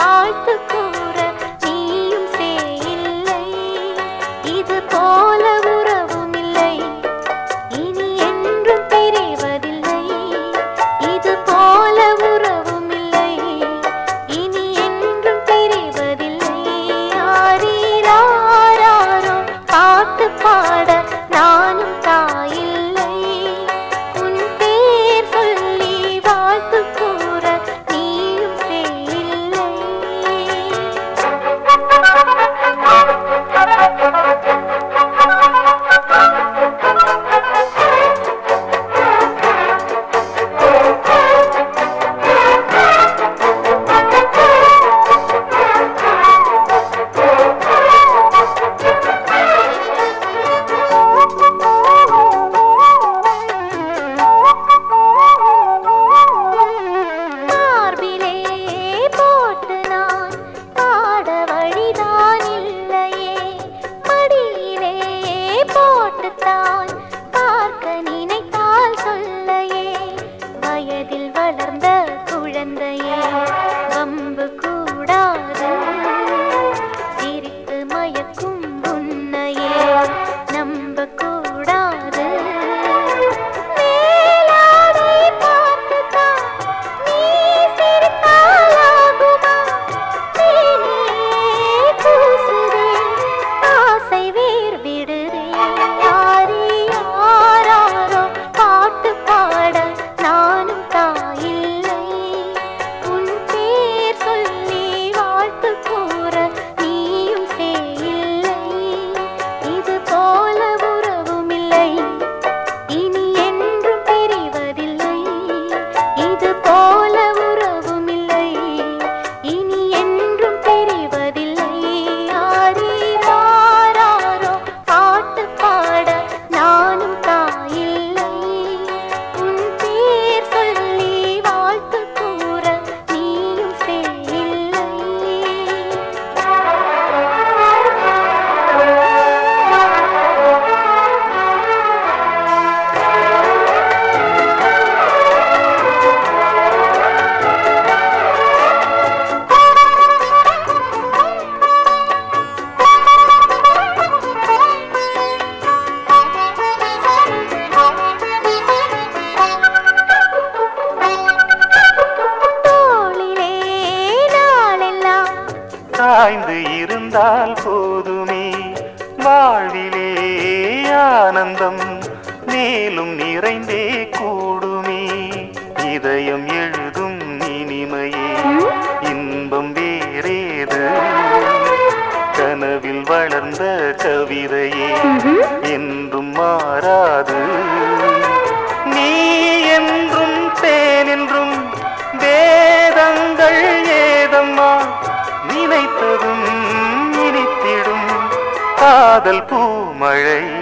வாழ்த்து கூற நீயும் சேயில்லை இது போல உறவும் இல்லை. இனி என்றும் பிரிவதில்லை. இது போல உறவும் இல்லை. இனி என்றும் பிரிவதில்லை. ஆரீராரோ பாட்டு பாட இருந்தால் போதுமே. வாழ்விலே ஆனந்தம் மேலும் நிறைந்தே கூடுமே. இதயம் எழுதும் இனிமையே. இன்பம் வேறேது கனவில் வளர்ந்த கவிதையே. காதல் பூமழை.